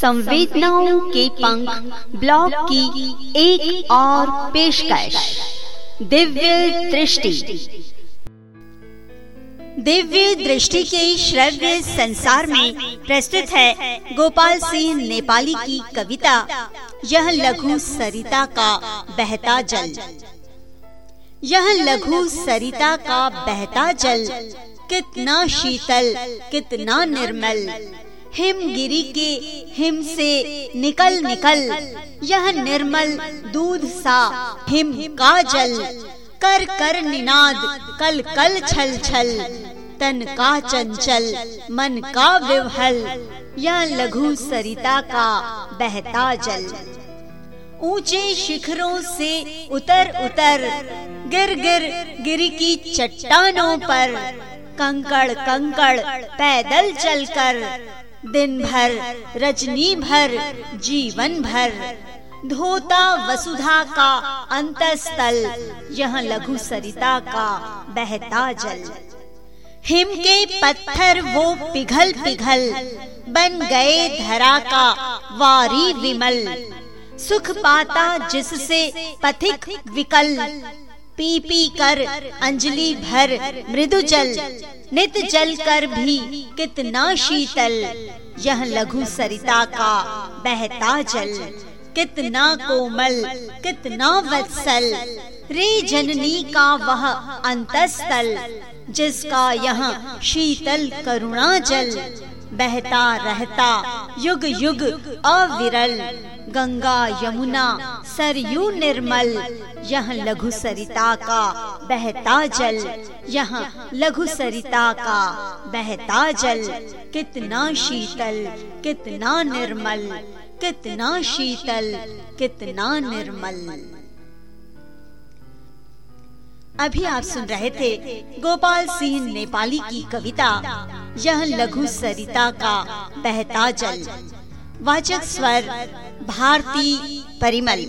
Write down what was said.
संवेदनाओं के पंख ब्लॉग की एक और पेशकश। दिव्य दृष्टि। दिव्य दृष्टि के श्रव्य संसार में प्रस्तुत है गोपाल सिंह नेपाली की कविता, यह लघु सरिता का बहता जल। यह लघु सरिता का बहता जल, कितना शीतल, कितना निर्मल। हिमगिरी के हिम से निकल निकल, यह निर्मल दूध सा हिम का जल कर कर निनाद कल कल छल छल, तन का चंचल मन का विवहल, यह लघु सरिता का बहता जल। ऊँचे शिखरों से उतर उतर, गिर गिर गिरी की चट्टानों पर, कंकड़ कंकड़ पैदल चलकर दिन भर रजनी भर जीवन भर धोता वसुधा का अंतस्थल, यह लघु सरिता का बहता जल। हिम के पत्थर वो पिघल पिघल, बन गए धरा का वारी विमल। सुख पाता जिससे पथिक विकल पी पी कर अंजलि भर, मृदु जल, नित जल कर भी कितना शीतल। यह लघु सरिता का बहता जल, कितना कोमल, कितना वत्सल। रे जननी का वह अंतस्थल, जिसका यह शीतल करुणा जल बहता रहता युग युग अविरल गंगा, यमुना, सरयू निर्मल, यह लघु सरिता का बहता जल, यह लघु सरिता का बहता जल। कितना शीतल, कितना निर्मल, कितना शीतल, कितना निर्मल। अभी आप सुन रहे थे गोपाल सिंह नेपाली की कविता, यह लघु सरिता का बहता जल। वाचक स्वर भारती परिमल।